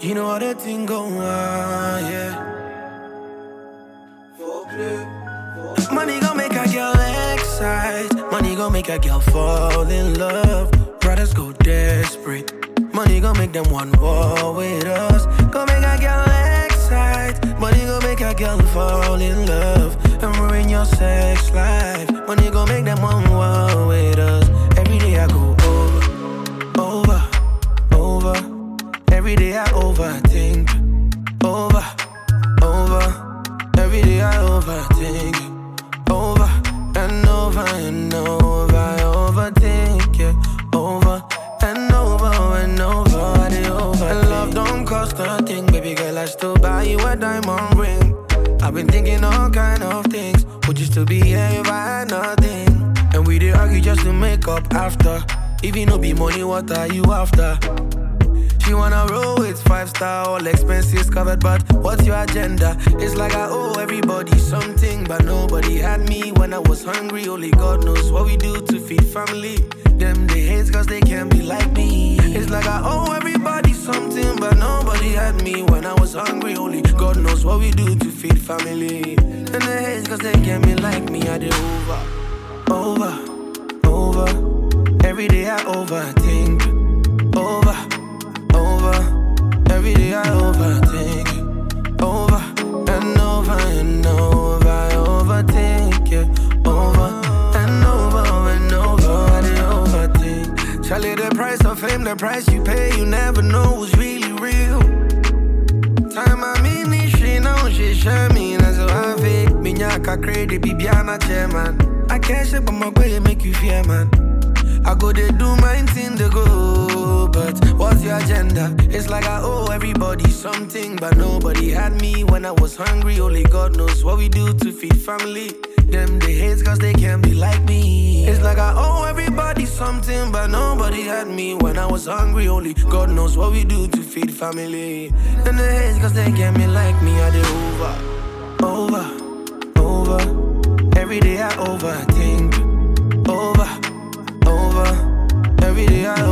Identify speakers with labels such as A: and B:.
A: thing go on, yeah. Money gon' make a girl excite. Money gon' make a girl fall in love. Brothers go desperate. Money gon' make them one war with us. Gon' make a girl excite. Money gon' make a girl fall in love and ruin your sex life. Overthink, over and over and over. I overthink, yeah, over and over and over. I over. And love don't cost a thing, baby girl. I still buy you a diamond ring. I've been thinking all kind of things. Would you still be here if I had nothing? And we did argue just to make up after. You no be money, what are you after? She wanna roll with five star, all expenses covered, but what's your agenda? It's like I owe everybody something, but nobody had me when I was hungry. Only God knows what we do to feed family. Them they hate cause they can't be like me. It's like I owe everybody something, but nobody had me when I was hungry. Only God knows what we do to feed family. And they hate cause they can't be like me. I do over, over, over. Every day I overthink, over over. Charlie, the price of fame, the price you pay, you never know who's really real. Time I mean, she know she share me, that's how I fake. Minyaka credit, Bibiana chairman. I can't shape but my way make you fear, man. I go they do my thing to go, but what's your agenda? It's like I owe everybody something, but nobody had me when I was hungry. Only God knows what we do to feed family. Them they hate cause they can't be like me. It's like I owe something, but nobody had me when I was hungry. Only God knows what we do to feed family. And the hate, cause they get me like me, I did over, over, over. Every day I overthink, over, over. Every day I